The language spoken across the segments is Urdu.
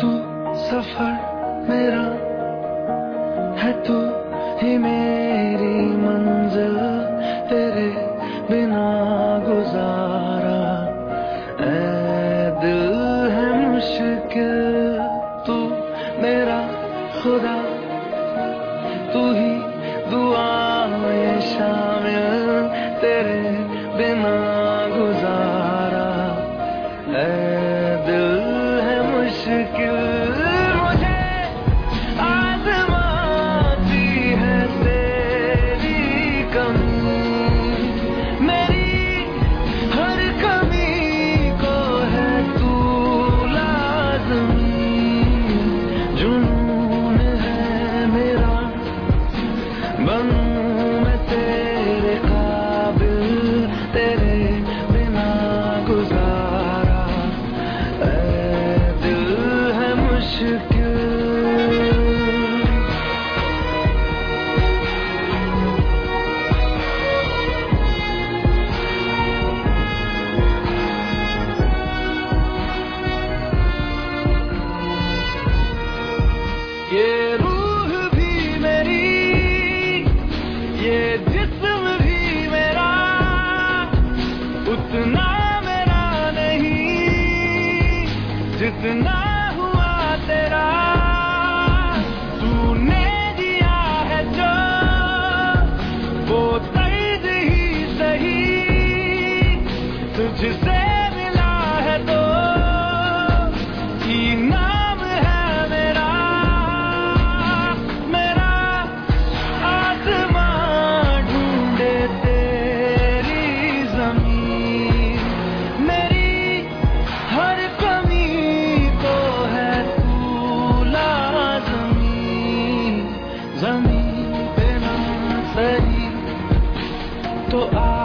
تو سفر میرا ہے تو ہی میری منزل، تیرے بنا گزارا۔ اے دل ہے مشکل، تو میرا خدا، تو ہی دعا میں شامل، تیرے بنا تو آسمان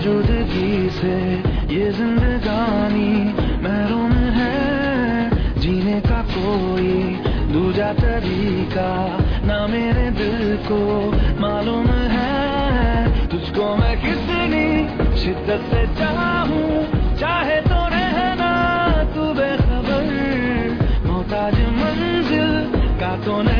موجودگی سے یہ زندگانی محروم ہے۔ جینے کا کوئی دوجا طریقہ نہ میرے دل کو معلوم ہے۔ تجھ کو میں کتنی شدت سے چاہوں، چاہے تو رہنا تو بے خبر، محتاج منزل کا تو نہیں۔